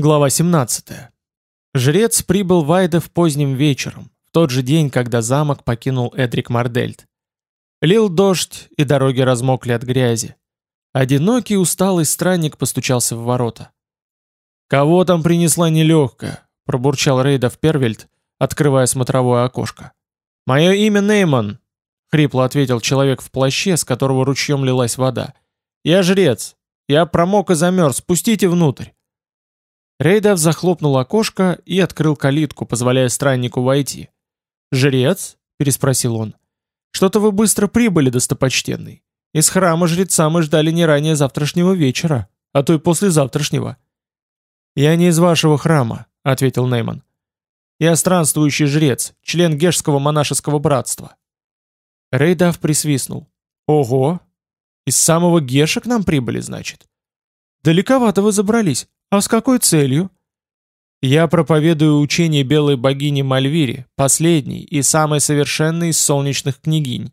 Глава 17. Жрец прибыл в Айдов поздним вечером, в тот же день, когда замок покинул Эдрик Мардельт. Лил дождь, и дороги размокли от грязи. Одинокий усталый странник постучался в ворота. «Кого там принесла нелегкая?» – пробурчал Рейдов Первельд, открывая смотровое окошко. «Мое имя Нейман», — хрипло ответил человек в плаще, с которого ручьем лилась вода. «Я жрец. Я промок и замерз. Спустите внутрь». Рейдов захлопнул окошко и открыл калитку, позволяя страннику войти. «Жрец?» — переспросил он. «Что-то вы быстро прибыли, достопочтенный. Из храма жреца мы ждали не ранее завтрашнего вечера, а то и послезавтрашнего». «Я не из вашего храма», — ответил Нейман. «Я странствующий жрец, член Гешского монашеского братства». Рейдав присвистнул. «Ого! Из самого Геша к нам прибыли, значит?» «Далековато вы забрались. А с какой целью?» «Я проповедую учение белой богини Мальвири, последней и самой совершенной из солнечных княгинь.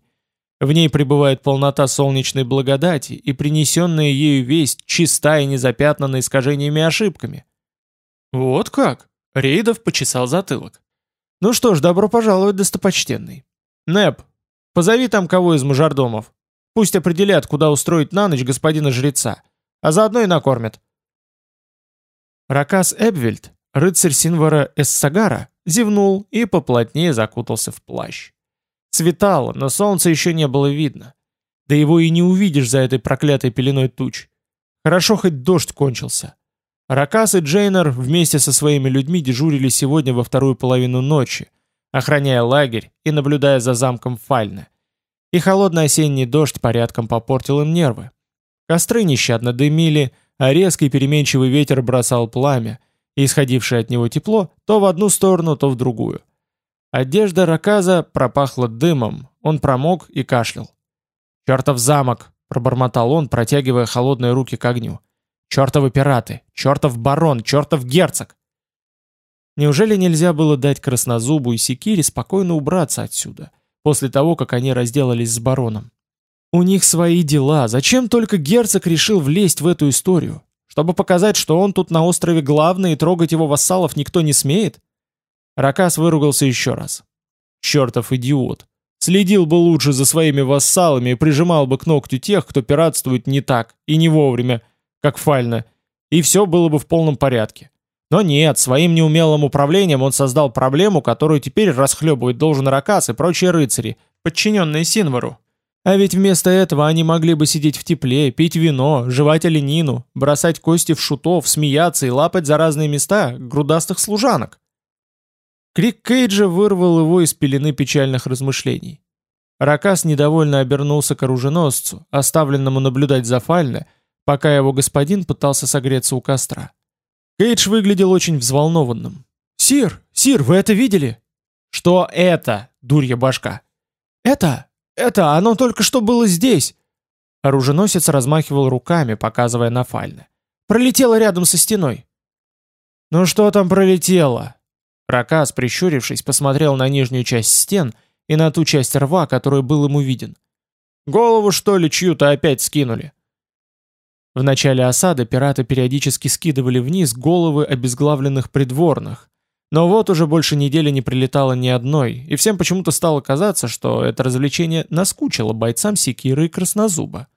В ней пребывает полнота солнечной благодати, и принесенная ею весть чиста и не запятнана искажениями и ошибками». «Вот как?» — Рейдов почесал затылок. «Ну что ж, добро пожаловать, достопочтенный. Нэп, Позови там кого из мажордомов. Пусть определят, куда устроить на ночь господина жреца, а заодно и накормят. Ракас Эбвельд, рыцарь Синвара Эссагара, зевнул и поплотнее закутался в плащ. Светало, но солнца еще не было видно. Да его и не увидишь за этой проклятой пеленой туч. Хорошо хоть дождь кончился. Ракас и Джейнер вместе со своими людьми дежурили сегодня во вторую половину ночи, охраняя лагерь и наблюдая за замком Фальны. И холодный осенний дождь порядком попортил им нервы. Костры нещадно дымили, а резкий переменчивый ветер бросал пламя, и исходившее от него тепло то в одну сторону, то в другую. Одежда Раказа пропахла дымом, он промок и кашлял. «Чертов замок!» — пробормотал он, протягивая холодные руки к огню. «Чертовы пираты! Чертов барон! Чертов герцог!» Неужели нельзя было дать Краснозубу и Секире спокойно убраться отсюда, после того, как они разделались с бароном? У них свои дела, зачем только герцог решил влезть в эту историю? Чтобы показать, что он тут на острове главный и трогать его вассалов никто не смеет? Ракас выругался еще раз. Чертов идиот. Следил бы лучше за своими вассалами и прижимал бы к ногтю тех, кто пиратствует не так и не вовремя, как Фальна, и все было бы в полном порядке. Но нет, своим неумелым управлением он создал проблему, которую теперь расхлебывать должен Ракас и прочие рыцари, подчиненные Синвару. А ведь вместо этого они могли бы сидеть в тепле, пить вино, жевать оленину, бросать кости в шутов, смеяться и лапать за разные места грудастых служанок. Крик Кейджа вырвал его из пелены печальных размышлений. Ракас недовольно обернулся к оруженосцу, оставленному наблюдать за Фальне, пока его господин пытался согреться у костра. Кейдж выглядел очень взволнованным. «Сир, сир, вы это видели?» «Что это, дурья башка?» «Это, это, оно только что было здесь!» Оруженосец размахивал руками, показывая на фальны. «Пролетело рядом со стеной!» «Ну что там пролетело?» Ракас, прищурившись, посмотрел на нижнюю часть стен и на ту часть рва, который был ему виден. «Голову, что ли, чью-то опять скинули?» В начале осады пираты периодически скидывали вниз головы обезглавленных придворных. Но вот уже больше недели не прилетало ни одной, и всем почему-то стало казаться, что это развлечение наскучило бойцам Секиры и Краснозуба.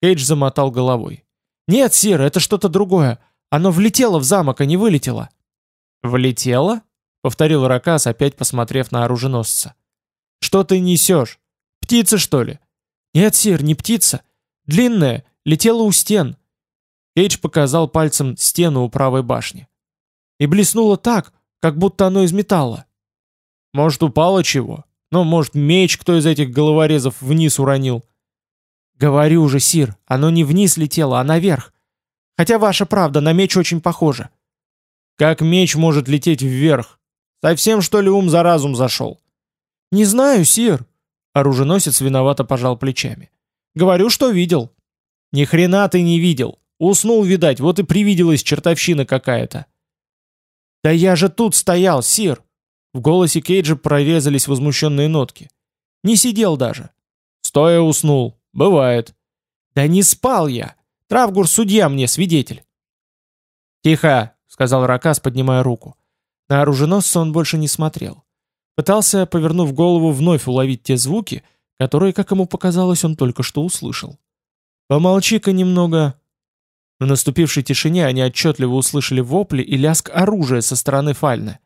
Эйдж замотал головой. «Нет, Сир, это что-то другое. Оно влетело в замок, а не вылетело». «Влетело?» — повторил Ракас, опять посмотрев на оруженосца. «Что ты несешь? Птица, что ли?» «Нет, Сир, не птица. Длинная, летела у стен. Эйдж показал пальцем стену у правой башни. И блеснула так, как будто оно из металла. Может, упало чего? Ну, может, меч кто из этих головорезов вниз уронил? Говорю же, Сир, оно не вниз летело, а наверх. Хотя ваша правда, на меч очень похоже. Как меч может лететь вверх? Совсем, что ли, ум за разум зашел? Не знаю, Сир. Оруженосец виновато пожал плечами. Говорю, что видел. Ни хрена ты не видел. Уснул, видать, вот и привиделась чертовщина какая-то. Да я же тут стоял, сир. В голосе Кейджа прорезались возмущенные нотки. Не сидел даже. Стоя уснул. Бывает. Да не спал я. Травгур судья мне свидетель. Тихо, сказал Ракас, поднимая руку. На оруженосца он больше не смотрел. Пытался, повернув голову, вновь уловить те звуки, которые, как ему показалось, он только что услышал. «Помолчи-ка немного». В наступившей тишине они отчетливо услышали вопли и лязг оружия со стороны Фальны.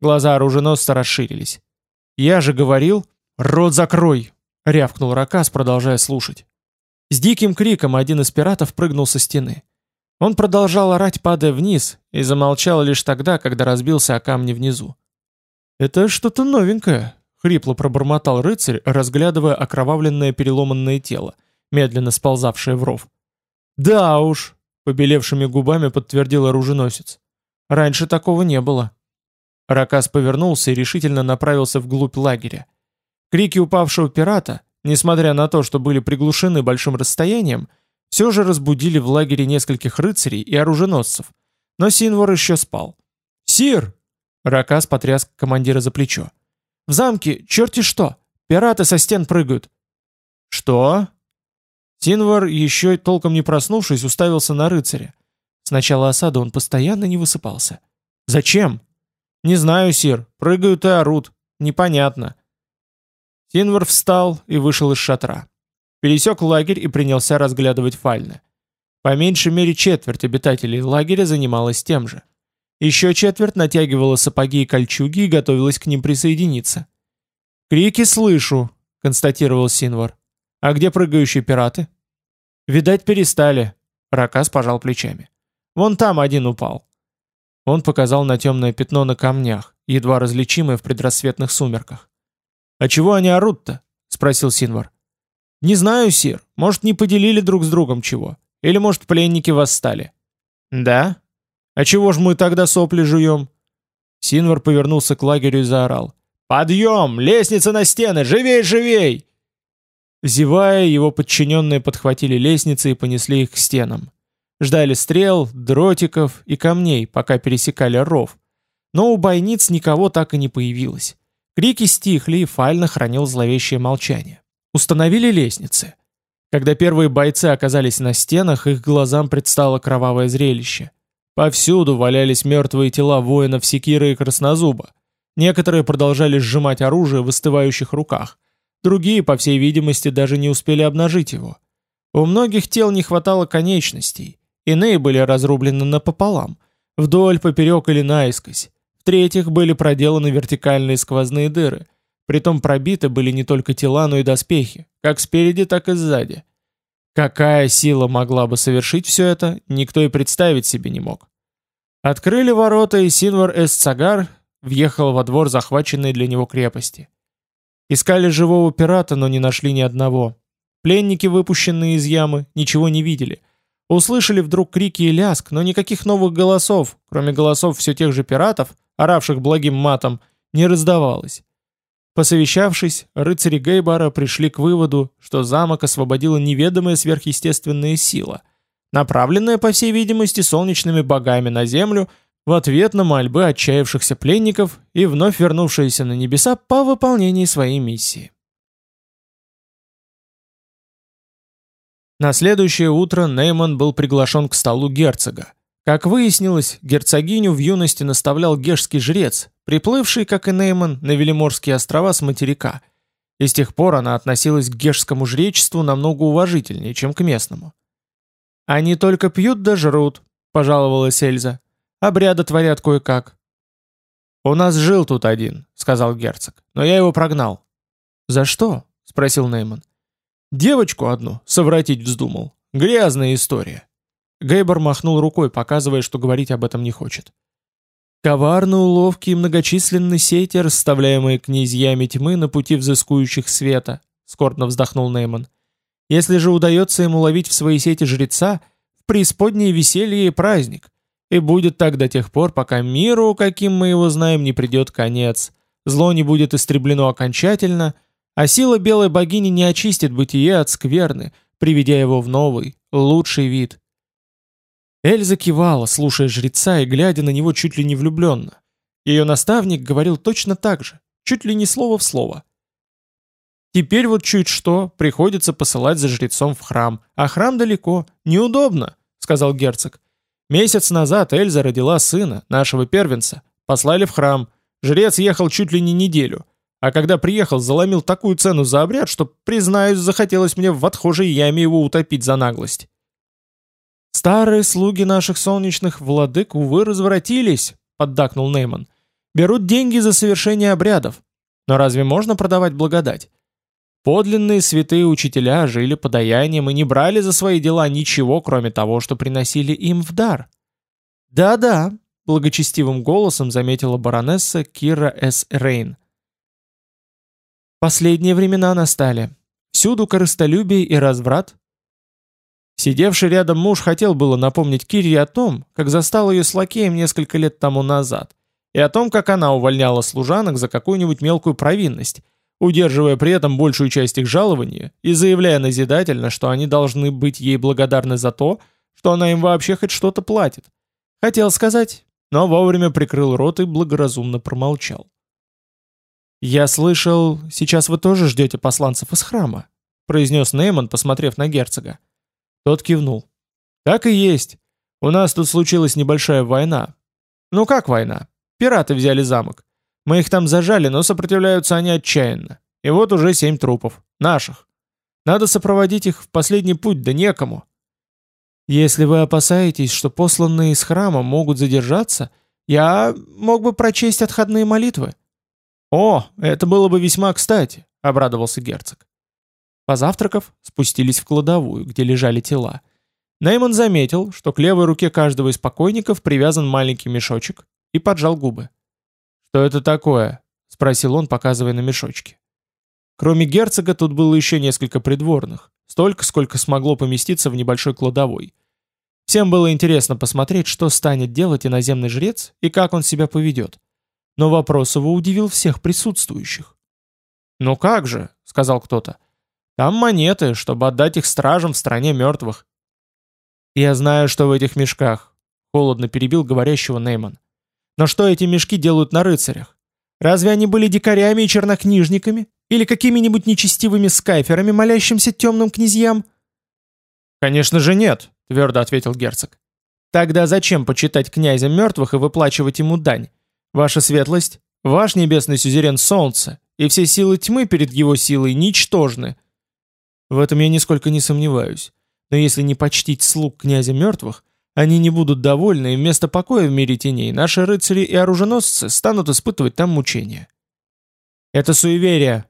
Глаза оруженосца расширились. «Я же говорил...» «Рот закрой!» — рявкнул Ракас, продолжая слушать. С диким криком один из пиратов прыгнул со стены. Он продолжал орать, падая вниз, и замолчал лишь тогда, когда разбился о камни внизу. «Это что-то новенькое», — хрипло пробормотал рыцарь, разглядывая окровавленное переломанное тело, медленно сползавшее в ров. «Да уж», — побелевшими губами подтвердил оруженосец. «Раньше такого не было». Ракас повернулся и решительно направился вглубь лагеря. Крики упавшего пирата, несмотря на то, что были приглушены большим расстоянием, все же разбудили в лагере нескольких рыцарей и оруженосцев. Но Синвор еще спал. «Сир!» — Ракас потряс командира за плечо. «В замке черти что! Пираты со стен прыгают!» «Что?» Синвар, еще толком не проснувшись, уставился на рыцаря. С начала осады он постоянно не высыпался. «Зачем?» «Не знаю, сир. Прыгают и орут. Непонятно». Синвар встал и вышел из шатра. Пересек лагерь и принялся разглядывать фальны. По меньшей мере четверть обитателей лагеря занималась тем же. Еще четверть натягивала сапоги и кольчуги и готовилась к ним присоединиться. «Крики слышу», — констатировал Синвар. «А где прыгающие пираты?» «Видать, перестали», — Ракас пожал плечами. «Вон там один упал». Он показал на темное пятно на камнях, едва различимое в предрассветных сумерках. «А чего они орут-то?» — спросил Синвар. «Не знаю, Сир. Может, не поделили друг с другом чего. Или, может, пленники восстали». «Да? А чего ж мы тогда сопли жуем?» Синвар повернулся к лагерю и заорал. «Подъем! Лестница на стены! Живей, живей!» Зевая, его подчиненные подхватили лестницы и понесли их к стенам. Ждали стрел, дротиков и камней, пока пересекали ров. Но у бойниц никого так и не появилось. Крики стихли, и Фальна хранил зловещее молчание. Установили лестницы. Когда первые бойцы оказались на стенах, их глазам предстало кровавое зрелище. Повсюду валялись мертвые тела воинов Секира и Краснозуба. Некоторые продолжали сжимать оружие в остывающих руках. Другие, по всей видимости, даже не успели обнажить его. У многих тел не хватало конечностей. Иные были разрублены напополам, вдоль, поперек или наискось. В-третьих, были проделаны вертикальные сквозные дыры – Притом пробиты были не только тела, но и доспехи, как спереди, так и сзади. Какая сила могла бы совершить все это, никто и представить себе не мог. Открыли ворота, и Синвар Эс-Цагар въехал во двор захваченной для него крепости. Искали живого пирата, но не нашли ни одного. Пленники, выпущенные из ямы, ничего не видели. Услышали вдруг крики и ляск, но никаких новых голосов, кроме голосов все тех же пиратов, оравших благим матом, не раздавалось. Посовещавшись, рыцари Гейбара пришли к выводу, что замок освободила неведомая сверхъестественная сила, направленная, по всей видимости, солнечными богами на землю в ответ на мольбы отчаявшихся пленников и вновь вернувшиеся на небеса по выполнении своей миссии. На следующее утро Нейман был приглашен к столу герцога. Как выяснилось, герцогиню в юности наставлял гешский жрец, приплывший, как и Нейман, на Велиморские острова с материка. И с тех пор она относилась к гешскому жречеству намного уважительнее, чем к местному. «Они только пьют да жрут», — пожаловалась Эльза. «Обряды творят кое-как». «У нас жил тут один», — сказал герцог, — «но я его прогнал». «За что?» — спросил Нейман. «Девочку одну совратить вздумал. Грязная история». Гейбор махнул рукой, показывая, что говорить об этом не хочет. Коварные уловки и многочисленные сети, расставляемые князьями тьмы на пути взыскующих света, скорбно вздохнул Нейман. Если же удается ему ловить в свои сети жреца, в преисподнее веселье и праздник. И будет так до тех пор, пока миру, каким мы его знаем, не придет конец. Зло не будет истреблено окончательно, а сила белой богини не очистит бытие от скверны, приведя его в новый, лучший вид. Эльза кивала, слушая жреца и глядя на него чуть ли не влюбленно. Ее наставник говорил точно так же, чуть ли не слово в слово. Теперь вот чуть что, приходится посылать за жрецом в храм, а храм далеко, неудобно, сказал герцог. Месяц назад Эльза родила сына, нашего первенца. Послали в храм. Жрец ехал чуть ли не неделю. А когда приехал, заломил такую цену за обряд, что, признаюсь, захотелось мне в отхожей яме его утопить за наглость. «Старые слуги наших солнечных владык, увы, развратились», — поддакнул Нейман. «Берут деньги за совершение обрядов. Но разве можно продавать благодать? Подлинные святые учителя жили подаянием и не брали за свои дела ничего, кроме того, что приносили им в дар. «Да-да», — благочестивым голосом заметила баронесса Кира С. Рейн. «Последние времена настали. Всюду корыстолюбие и разврат». Сидевший рядом муж хотел было напомнить Кире о том, как застал ее с лакеем несколько лет тому назад, и о том, как она увольняла служанок за какую-нибудь мелкую провинность, удерживая при этом большую часть их жалования и заявляя назидательно, что они должны быть ей благодарны за то, что она им вообще хоть что-то платит. Хотел сказать, но вовремя прикрыл рот и благоразумно промолчал. «Я слышал, сейчас вы тоже ждете посланцев из храма», произнес Нейман, посмотрев на герцога. Тот кивнул. «Так и есть. У нас тут случилась небольшая война». «Ну как война? Пираты взяли замок. Мы их там зажали, но сопротивляются они отчаянно. И вот уже семь трупов. Наших. Надо сопроводить их в последний путь, да некому. Если вы опасаетесь, что посланные из храма могут задержаться, я мог бы прочесть отходные молитвы. О, это было бы весьма кстати, обрадовался герцог. Позавтракав, спустились в кладовую, где лежали тела. Нейман заметил, что к левой руке каждого из покойников привязан маленький мешочек, и поджал губы. «Что это такое?» — спросил он, показывая на мешочки. Кроме герцога тут было еще несколько придворных, столько, сколько смогло поместиться в небольшой кладовой. Всем было интересно посмотреть, что станет делать иноземный жрец и как он себя поведет. Но вопрос его удивил всех присутствующих. «Ну как же», — сказал кто-то, — «там монеты, чтобы отдать их стражам в стране мертвых». «Я знаю, что в этих мешках», — холодно перебил говорящего Нейман. Но что эти мешки делают на рыцарях? Разве они были дикарями и чернокнижниками? Или какими-нибудь нечестивыми скайферами, молящимся темным князьям? «Конечно же нет», — твердо ответил герцог. «Тогда зачем почитать князя мертвых и выплачивать ему дань? Ваша светлость, ваш небесный сюзерен солнце, и все силы тьмы перед его силой ничтожны». В этом я нисколько не сомневаюсь. Но если не почтить слуг князя мертвых, они не будут довольны, и вместо покоя в мире теней наши рыцари и оруженосцы станут испытывать там мучения. Это суеверие.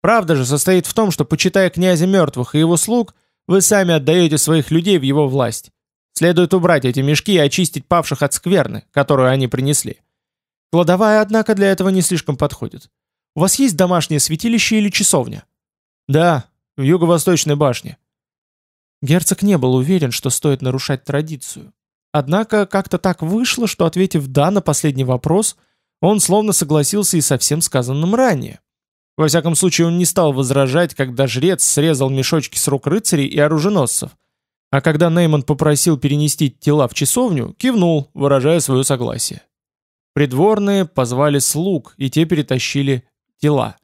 Правда же состоит в том, что, почитая князя мертвых и его слуг, вы сами отдаете своих людей в его власть. Следует убрать эти мешки и очистить павших от скверны, которую они принесли. Кладовая, однако, для этого не слишком подходит. У вас есть домашнее святилище или часовня? Да, в юго-восточной башне. Герцог не был уверен, что стоит нарушать традицию. Однако как-то так вышло, что, ответив «да» на последний вопрос, он словно согласился и со всем сказанным ранее. Во всяком случае, он не стал возражать, когда жрец срезал мешочки с рук рыцарей и оруженосцев. А когда Нейман попросил перенести тела в часовню, кивнул, выражая свое согласие. Придворные позвали слуг, и те перетащили тела.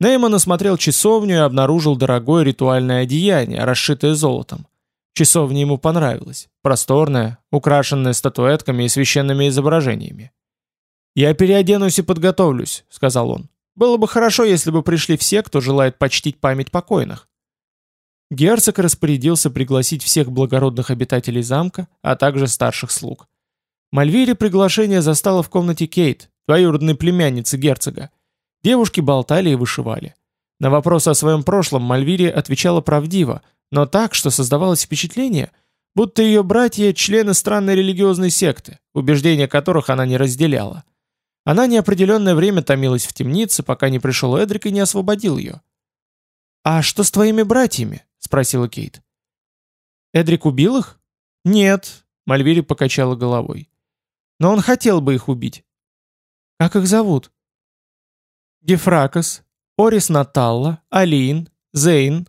Нейман осмотрел часовню и обнаружил дорогое ритуальное одеяние, расшитое золотом. Часовня ему понравилась, просторная, украшенная статуэтками и священными изображениями. «Я переоденусь и подготовлюсь», — сказал он. «Было бы хорошо, если бы пришли все, кто желает почтить память покойных». Герцог распорядился пригласить всех благородных обитателей замка, а также старших слуг. Мальвире приглашение застало в комнате Кейт, двоюродной племянницы герцога. Девушки болтали и вышивали. На вопросы о своем прошлом Мальвирия отвечала правдиво, но так, что создавалось впечатление, будто ее братья – члены странной религиозной секты, убеждения которых она не разделяла. Она неопределенное время томилась в темнице, пока не пришел Эдрик и не освободил ее. «А что с твоими братьями?» – спросила Кейт. «Эдрик убил их?» «Нет», – Мальвири покачала головой. «Но он хотел бы их убить». «Как их зовут?» Гефракос, Орис Наталла, Алин, Зейн.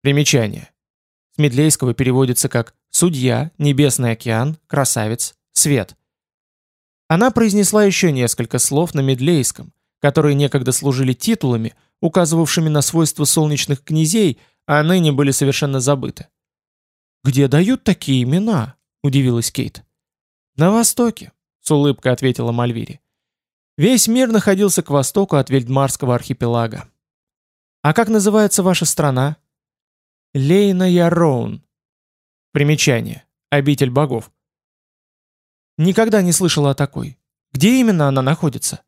Примечание. С медлейского переводится как «судья», «небесный океан», «красавец», «свет». Она произнесла еще несколько слов на медлейском, которые некогда служили титулами, указывавшими на свойства солнечных князей, а ныне были совершенно забыты. «Где дают такие имена?» — удивилась Кейт. «На востоке», — с улыбкой ответила Мальвири. «Весь мир находился к востоку от Вельдмарского архипелага. А как называется ваша страна?» «Лейна Яроун». Примечание. Обитель богов. Никогда не слышала о такой. Где именно она находится?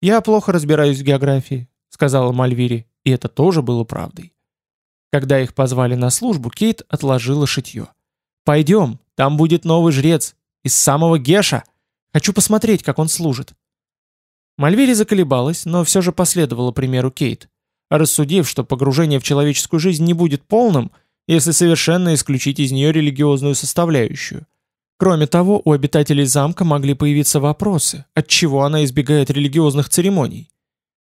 Я плохо разбираюсь в географии, сказала Мальвири, и это тоже было правдой. Когда их позвали на службу, Кейт отложила шитье. «Пойдем, там будет новый жрец, из самого Геша. Хочу посмотреть, как он служит». Мальвири заколебалась, но все же последовала примеру Кейт, рассудив, что погружение в человеческую жизнь не будет полным, если совершенно исключить из нее религиозную составляющую. Кроме того, у обитателей замка могли появиться вопросы, отчего она избегает религиозных церемоний.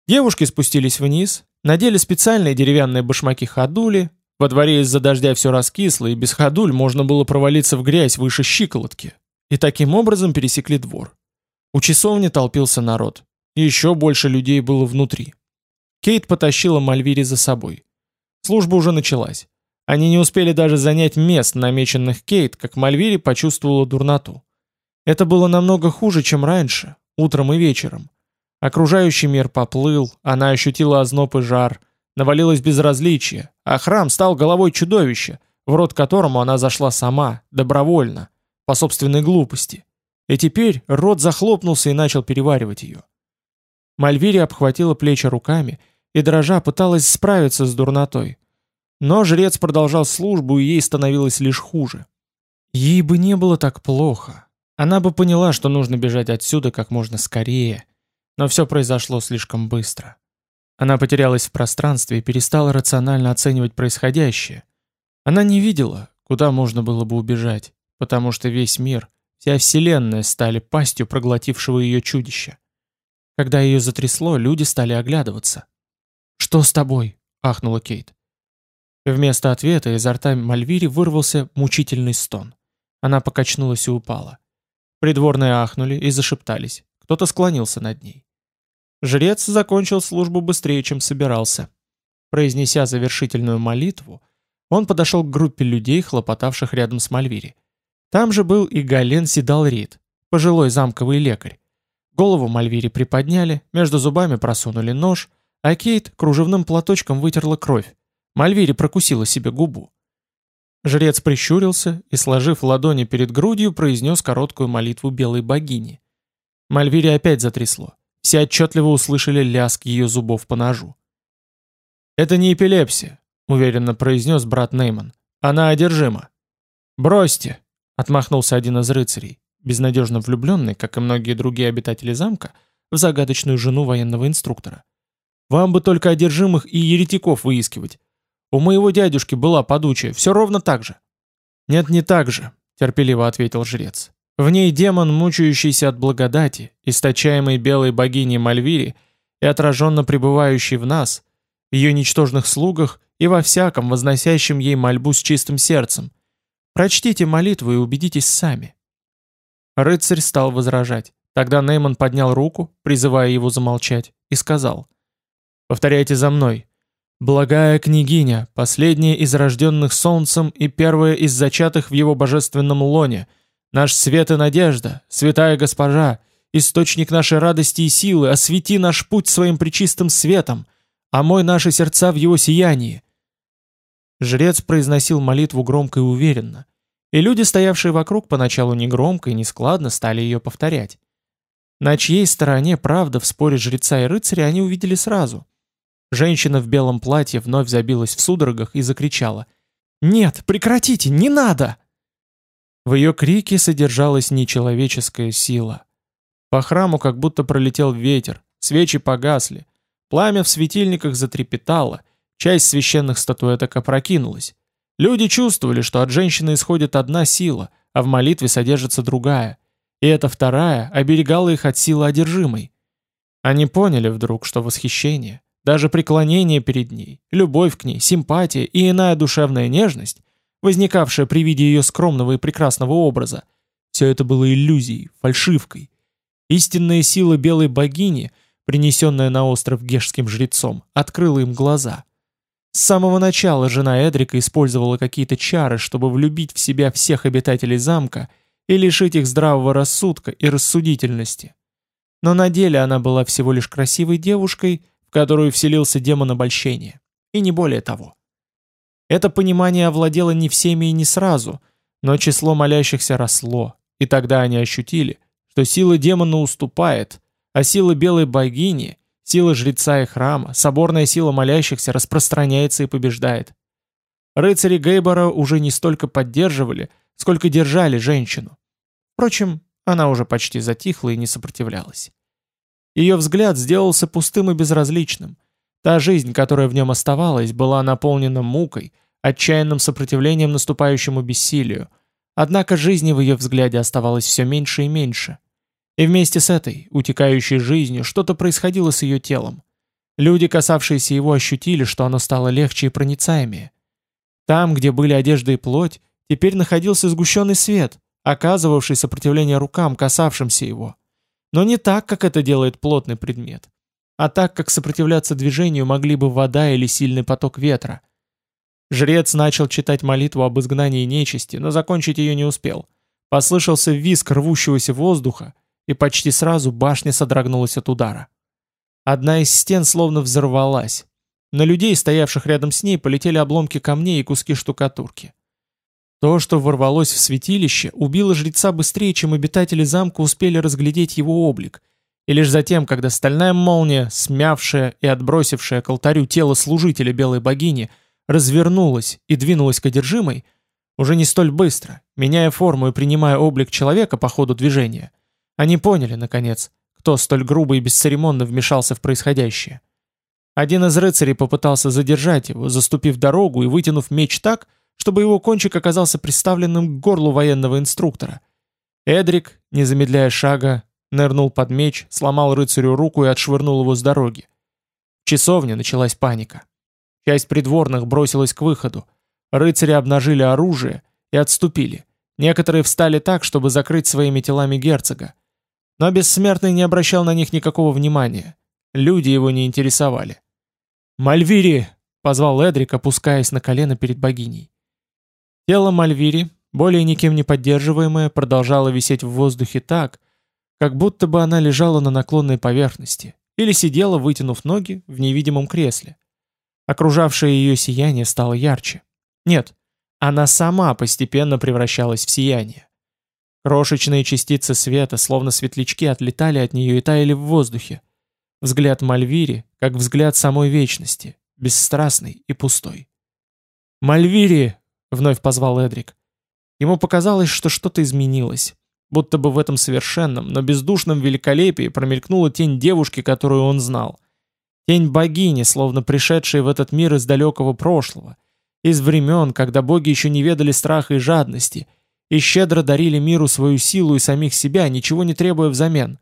Девушки спустились вниз, надели специальные деревянные башмаки-ходули, во дворе из-за дождя все раскисло, и без ходуль можно было провалиться в грязь выше щиколотки, и таким образом пересекли двор. У часовни толпился народ, еще больше людей было внутри. Кейт потащила Мальвири за собой. Служба уже началась. Они не успели даже занять мест, намеченных Кейт, как Мальвири почувствовала дурноту. Это было намного хуже, чем раньше, утром и вечером. Окружающий мир поплыл, она ощутила озноб и жар, навалилось безразличие, а храм стал головой чудовища, в рот которому она зашла сама, добровольно, по собственной глупости. И теперь рот захлопнулся и начал переваривать ее. Мальвири обхватила плечи руками и, дрожа, пыталась справиться с дурнотой. Но жрец продолжал службу, и ей становилось лишь хуже. Ей бы не было так плохо. Она бы поняла, что нужно бежать отсюда как можно скорее, но все произошло слишком быстро. Она потерялась в пространстве и перестала рационально оценивать происходящее. Она не видела, куда можно было бы убежать, потому что весь мир, вся вселенная стали пастью проглотившего ее чудища. Когда ее затрясло, люди стали оглядываться. «Что с тобой?» — ахнула Кейт. Вместо ответа изо рта Мальвири вырвался мучительный стон. Она покачнулась и упала. Придворные ахнули и зашептались. Кто-то склонился над ней. Жрец закончил службу быстрее, чем собирался. Произнеся завершительную молитву, он подошел к группе людей, хлопотавших рядом с Мальвири. Там же был и Гален Сидалрид, пожилой замковый лекарь. Голову Мальвири приподняли, между зубами просунули нож, а Кейт кружевным платочком вытерла кровь. Мальвири прокусила себе губу. Жрец прищурился и, сложив ладони перед грудью, произнес короткую молитву белой богини. Мальвири опять затрясло. Все отчетливо услышали лязг ее зубов по ножу. «Это не эпилепсия», — уверенно произнес брат Нейман. «Она одержима». «Бросьте», — отмахнулся один из рыцарей, безнадежно влюбленный, как и многие другие обитатели замка, в загадочную жену военного инструктора. «Вам бы только одержимых и еретиков выискивать. У моего дядюшки была подучая, все ровно так же». «Нет, не так же», — терпеливо ответил жрец. В ней демон, мучающийся от благодати, источаемой белой богиней Мальвири и отраженно пребывающий в нас, в ее ничтожных слугах и во всяком, возносящем ей мольбу с чистым сердцем. Прочтите молитву и убедитесь сами. Рыцарь стал возражать. Тогда Нейман поднял руку, призывая его замолчать, и сказал, «Повторяйте за мной. Благая княгиня, последняя из рожденных солнцем и первая из зачатых в его божественном лоне — Наш свет и надежда, святая госпожа, источник нашей радости и силы, освети наш путь своим причистым светом, а мой наши сердца в его сиянии». Жрец произносил молитву громко и уверенно, и люди, стоявшие вокруг, поначалу негромко и нескладно стали ее повторять. На чьей стороне правда в споре жреца и рыцаря они увидели сразу. Женщина в белом платье вновь забилась в судорогах и закричала «Нет, прекратите, не надо!» В ее крике содержалась нечеловеческая сила. По храму как будто пролетел ветер, свечи погасли, пламя в светильниках затрепетало, часть священных статуэток опрокинулась. Люди чувствовали, что от женщины исходит одна сила, а в молитве содержится другая, и эта вторая оберегала их от силы одержимой. Они поняли вдруг, что восхищение, даже преклонение перед ней, любовь к ней, симпатия и иная душевная нежность возникавшая при виде ее скромного и прекрасного образа. Все это было иллюзией, фальшивкой. Истинная сила белой богини, принесенная на остров гешским жрецом, открыла им глаза. С самого начала жена Эдрика использовала какие-то чары, чтобы влюбить в себя всех обитателей замка и лишить их здравого рассудка и рассудительности. Но на деле она была всего лишь красивой девушкой, в которую вселился демон обольщения. И не более того. Это понимание овладело не всеми и не сразу, но число молящихся росло, и тогда они ощутили, что сила демона уступает, а сила белой богини, сила жреца и храма, соборная сила молящихся распространяется и побеждает. Рыцари Гейбора уже не столько поддерживали, сколько держали женщину. Впрочем, она уже почти затихла и не сопротивлялась. Ее взгляд сделался пустым и безразличным. Та жизнь, которая в нем оставалась, была наполнена мукой, отчаянным сопротивлением наступающему бессилию. Однако жизни в ее взгляде оставалось все меньше и меньше. И вместе с этой, утекающей жизнью, что-то происходило с ее телом. Люди, касавшиеся его, ощутили, что оно стало легче и проницаемее. Там, где были одежда и плоть, теперь находился сгущенный свет, оказывавший сопротивление рукам, касавшимся его. Но не так, как это делает плотный предмет, а так, как сопротивляться движению могли бы вода или сильный поток ветра. Жрец начал читать молитву об изгнании нечисти, но закончить ее не успел. Послышался визг рвущегося воздуха, и почти сразу башня содрогнулась от удара. Одна из стен словно взорвалась. На людей, стоявших рядом с ней, полетели обломки камней и куски штукатурки. То, что ворвалось в святилище, убило жреца быстрее, чем обитатели замка успели разглядеть его облик, и лишь затем, когда стальная молния, смявшая и отбросившая к алтарю тело служителя белой богини, развернулась и двинулась к одержимой, уже не столь быстро, меняя форму и принимая облик человека по ходу движения, они поняли, наконец, кто столь грубо и бесцеремонно вмешался в происходящее. Один из рыцарей попытался задержать его, заступив дорогу и вытянув меч так, чтобы его кончик оказался приставленным к горлу военного инструктора. Эдрик, не замедляя шага, нырнул под меч, сломал рыцарю руку и отшвырнул его с дороги. В часовне началась паника. Часть придворных бросилась к выходу. Рыцари обнажили оружие и отступили. Некоторые встали так, чтобы закрыть своими телами герцога. Но бессмертный не обращал на них никакого внимания. Люди его не интересовали. «Мальвири!» — позвал Эдрик, опускаясь на колено перед богиней. Тело Мальвири, более никем не поддерживаемое, продолжало висеть в воздухе так, как будто бы она лежала на наклонной поверхности или сидела, вытянув ноги, в невидимом кресле. Окружавшее ее сияние стало ярче. Нет, она сама постепенно превращалась в сияние. Крошечные частицы света, словно светлячки, отлетали от нее и таяли в воздухе. Взгляд Мальвири, как взгляд самой вечности, бесстрастный и пустой. «Мальвири!» — вновь позвал Эдрик. Ему показалось, что что-то изменилось. Будто бы в этом совершенном, но бездушном великолепии промелькнула тень девушки, которую он знал. Тень богини, словно пришедшей в этот мир из далекого прошлого, из времен, когда боги еще не ведали страха и жадности, и щедро дарили миру свою силу и самих себя, ничего не требуя взамен.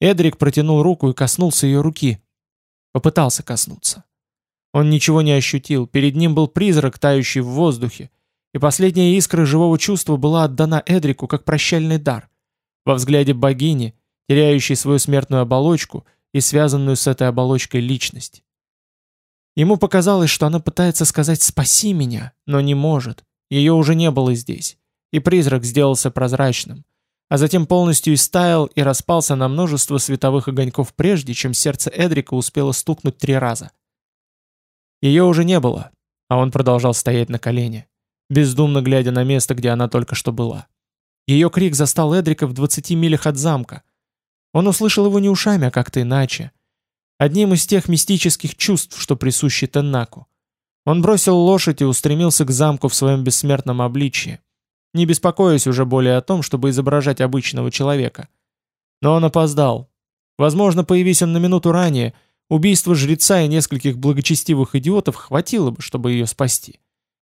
Эдрик протянул руку и коснулся ее руки. Попытался коснуться. Он ничего не ощутил, перед ним был призрак, тающий в воздухе, и последняя искра живого чувства была отдана Эдрику как прощальный дар. Во взгляде богини, теряющей свою смертную оболочку и связанную с этой оболочкой личность. Ему показалось, что она пытается сказать «спаси меня», но не может. Ее уже не было здесь. И призрак сделался прозрачным. А затем полностью истаял и распался на множество световых огоньков прежде, чем сердце Эдрика успело стукнуть три раза. Ее уже не было, а он продолжал стоять на колене, бездумно глядя на место, где она только что была. Ее крик застал Эдрика в 20 милях от замка. Он услышал его не ушами, а как-то иначе. Одним из тех мистических чувств, что присущи Теннаку. Он бросил лошадь и устремился к замку в своем бессмертном обличье, не беспокоясь уже более о том, чтобы изображать обычного человека. Но он опоздал. Возможно, появись он на минуту ранее – Убийство жреца и нескольких благочестивых идиотов хватило бы, чтобы ее спасти.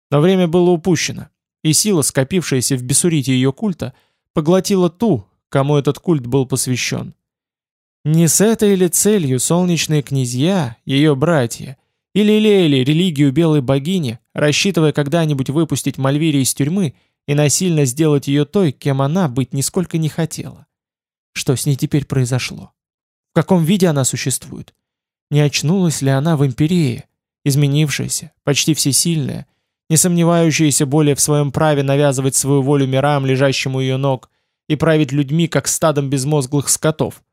Но время было упущено, и сила, скопившаяся в бессурите ее культа, поглотила ту, кому этот культ был посвящен. Не с этой ли целью солнечные князья, ее братья, и лелеяли религию белой богини, рассчитывая когда-нибудь выпустить Мальвири из тюрьмы и насильно сделать ее той, кем она быть нисколько не хотела? Что с ней теперь произошло? В каком виде она существует? Не очнулась ли она в империи? изменившаяся, почти всесильная, не сомневающаяся более в своем праве навязывать свою волю мирам, лежащим у ее ног, и править людьми, как стадом безмозглых скотов.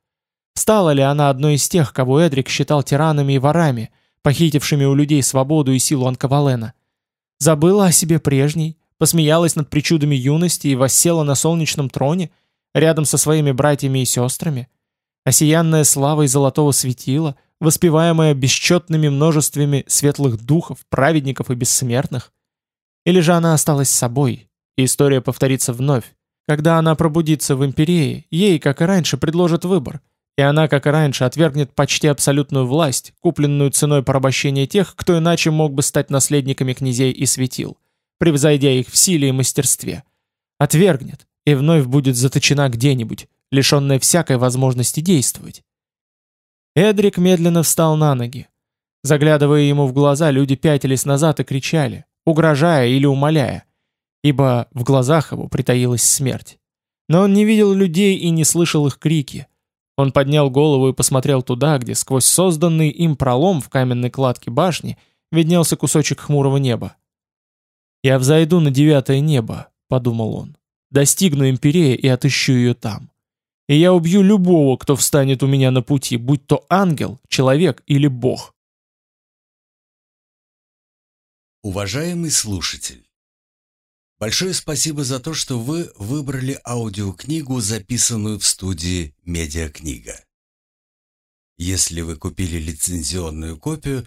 Стала ли она одной из тех, кого Эдрик считал тиранами и ворами, похитившими у людей свободу и силу Анкавалена? Забыла о себе прежней, посмеялась над причудами юности и воссела на солнечном троне, рядом со своими братьями и сестрами? Осиянная славой золотого светила, воспеваемая бесчетными множествами светлых духов, праведников и бессмертных? Или же она осталась собой, и история повторится вновь? Когда она пробудится в Империи, ей, как и раньше, предложат выбор, и она, как и раньше, отвергнет почти абсолютную власть, купленную ценой порабощения тех, кто иначе мог бы стать наследниками князей и светил, превзойдя их в силе и мастерстве. Отвергнет, и вновь будет заточена где-нибудь, лишенная всякой возможности действовать. Эдрик медленно встал на ноги. Заглядывая ему в глаза, люди пятились назад и кричали угрожая или умоляя, ибо в глазах его притаилась смерть. Но он не видел людей и не слышал их крики. Он поднял голову и посмотрел туда, где сквозь созданный им пролом в каменной кладке башни виднелся кусочек хмурого неба. «Я взойду на девятое небо», — подумал он, — «достигну Империи и отыщу ее там. И я убью любого, кто встанет у меня на пути, будь то ангел, человек или бог». Уважаемый слушатель, большое спасибо за то, что вы выбрали аудиокнигу, записанную в студии «Медиакнига». Если вы купили лицензионную копию,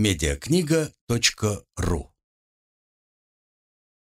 медиакнига.ру